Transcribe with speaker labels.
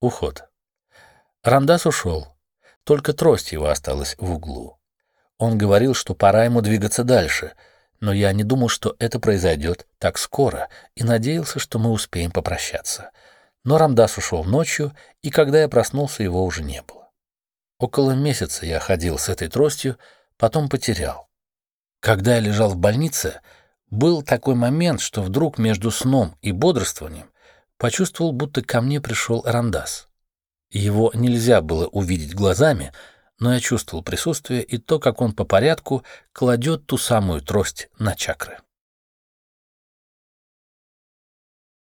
Speaker 1: Уход. Рамдас ушел. Только трость его осталась в углу. Он говорил, что пора ему двигаться дальше, но я не думал, что это произойдет так скоро, и надеялся, что мы успеем попрощаться. Но Рамдас ушел ночью, и когда я проснулся, его уже не было. Около месяца я ходил с этой тростью, потом потерял. Когда я лежал в больнице, был такой момент, что вдруг между сном и бодрствованием почувствовал, будто ко мне пришел Рамдас. Его нельзя было увидеть глазами, но я чувствовал присутствие и то, как он по порядку кладет ту самую трость на чакры.